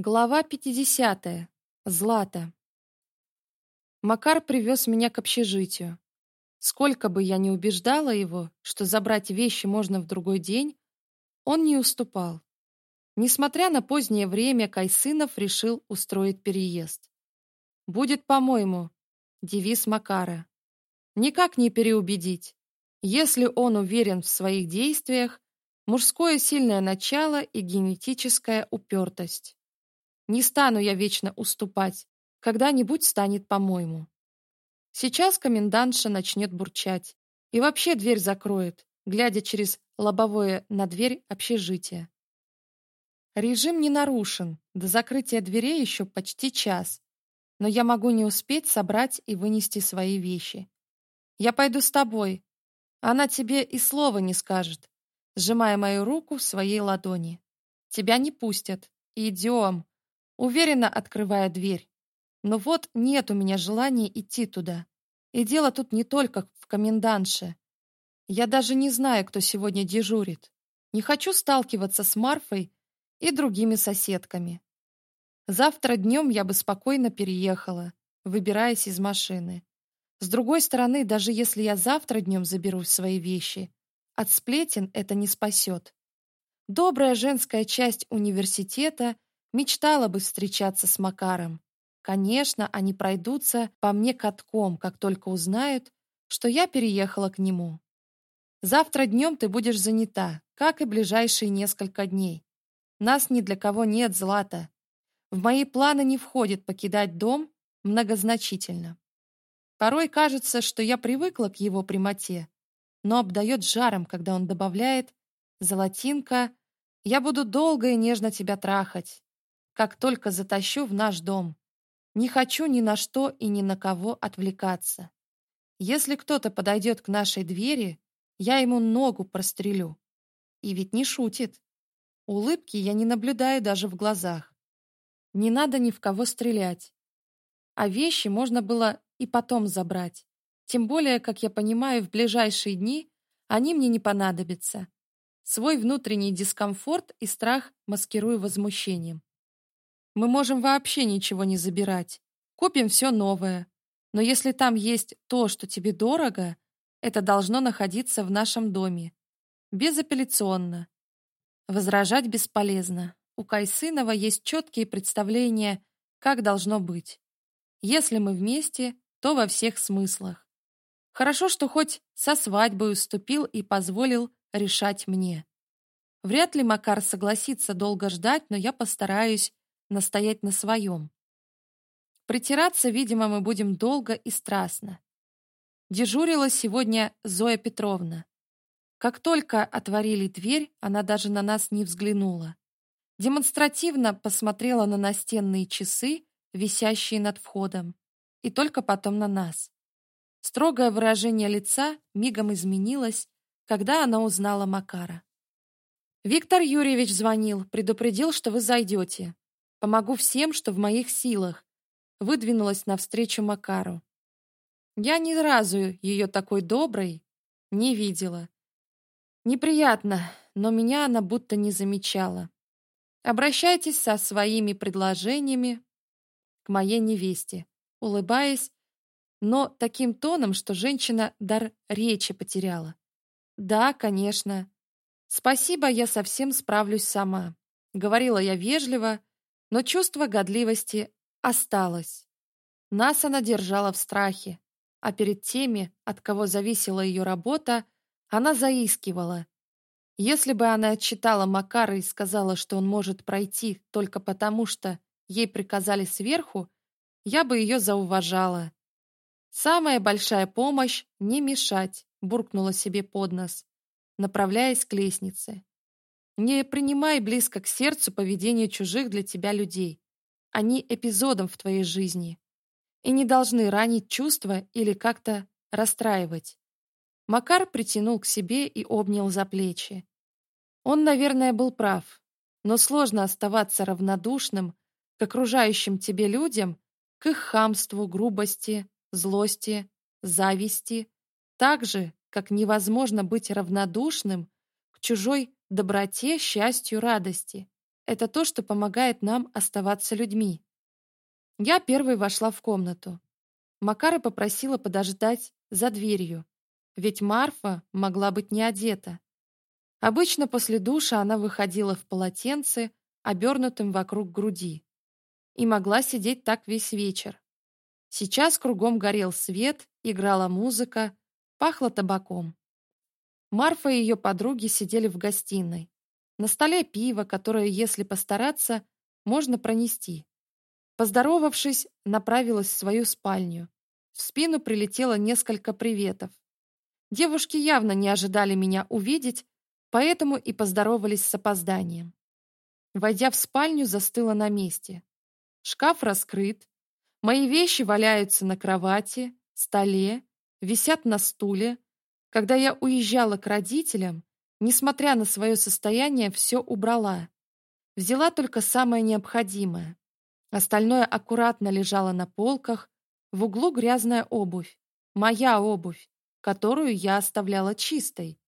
Глава 50. Злата. Макар привез меня к общежитию. Сколько бы я ни убеждала его, что забрать вещи можно в другой день, он не уступал. Несмотря на позднее время, Кайсынов решил устроить переезд. «Будет, по-моему», — девиз Макара. Никак не переубедить. Если он уверен в своих действиях, мужское сильное начало и генетическая упертость. Не стану я вечно уступать. Когда-нибудь станет по-моему. Сейчас комендантша начнет бурчать. И вообще дверь закроет, глядя через лобовое на дверь общежития. Режим не нарушен. До закрытия дверей еще почти час. Но я могу не успеть собрать и вынести свои вещи. Я пойду с тобой. Она тебе и слова не скажет, сжимая мою руку в своей ладони. Тебя не пустят. Идем уверенно открывая дверь. Но вот нет у меня желания идти туда. И дело тут не только в комендантше. Я даже не знаю, кто сегодня дежурит. Не хочу сталкиваться с Марфой и другими соседками. Завтра днем я бы спокойно переехала, выбираясь из машины. С другой стороны, даже если я завтра днем заберу свои вещи, от сплетен это не спасет. Добрая женская часть университета — Мечтала бы встречаться с Макаром. Конечно, они пройдутся по мне катком, как только узнают, что я переехала к нему. Завтра днем ты будешь занята, как и ближайшие несколько дней. Нас ни для кого нет, Злата. В мои планы не входит покидать дом многозначительно. Порой кажется, что я привыкла к его прямоте, но обдает жаром, когда он добавляет «Золотинка, я буду долго и нежно тебя трахать, как только затащу в наш дом. Не хочу ни на что и ни на кого отвлекаться. Если кто-то подойдет к нашей двери, я ему ногу прострелю. И ведь не шутит. Улыбки я не наблюдаю даже в глазах. Не надо ни в кого стрелять. А вещи можно было и потом забрать. Тем более, как я понимаю, в ближайшие дни они мне не понадобятся. Свой внутренний дискомфорт и страх маскирую возмущением. Мы можем вообще ничего не забирать. Купим все новое. Но если там есть то, что тебе дорого, это должно находиться в нашем доме. Безапелляционно. Возражать бесполезно. У Кайсынова есть четкие представления, как должно быть. Если мы вместе, то во всех смыслах. Хорошо, что хоть со свадьбой уступил и позволил решать мне. Вряд ли Макар согласится долго ждать, но я постараюсь настоять на своем. Притираться, видимо, мы будем долго и страстно. Дежурила сегодня Зоя Петровна. Как только отворили дверь, она даже на нас не взглянула. Демонстративно посмотрела на настенные часы, висящие над входом, и только потом на нас. Строгое выражение лица мигом изменилось, когда она узнала Макара. «Виктор Юрьевич звонил, предупредил, что вы зайдете. Помогу всем, что в моих силах. Выдвинулась навстречу Макару. Я ни разу ее такой доброй не видела. Неприятно, но меня она будто не замечала. Обращайтесь со своими предложениями к моей невесте, улыбаясь, но таким тоном, что женщина дар речи потеряла. Да, конечно. Спасибо, я совсем справлюсь сама, говорила я вежливо, но чувство годливости осталось. Нас она держала в страхе, а перед теми, от кого зависела ее работа, она заискивала. Если бы она отчитала Макара и сказала, что он может пройти только потому, что ей приказали сверху, я бы ее зауважала. «Самая большая помощь — не мешать», — буркнула себе под нос, направляясь к лестнице. Не принимай близко к сердцу поведение чужих для тебя людей. Они эпизодом в твоей жизни и не должны ранить чувства или как-то расстраивать. Макар притянул к себе и обнял за плечи. Он, наверное, был прав, но сложно оставаться равнодушным к окружающим тебе людям, к их хамству, грубости, злости, зависти, так же, как невозможно быть равнодушным к чужой доброте, счастью, радости. Это то, что помогает нам оставаться людьми. Я первой вошла в комнату. Макара попросила подождать за дверью, ведь Марфа могла быть не одета. Обычно после душа она выходила в полотенце, обернутым вокруг груди, и могла сидеть так весь вечер. Сейчас кругом горел свет, играла музыка, пахло табаком. Марфа и ее подруги сидели в гостиной. На столе пиво, которое, если постараться, можно пронести. Поздоровавшись, направилась в свою спальню. В спину прилетело несколько приветов. Девушки явно не ожидали меня увидеть, поэтому и поздоровались с опозданием. Войдя в спальню, застыла на месте. Шкаф раскрыт, мои вещи валяются на кровати, столе, висят на стуле, когда я уезжала к родителям, несмотря на свое состояние, все убрала. Взяла только самое необходимое. Остальное аккуратно лежало на полках, в углу грязная обувь, моя обувь, которую я оставляла чистой,